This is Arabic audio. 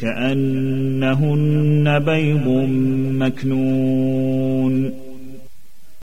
كأنهن بيض مكنون.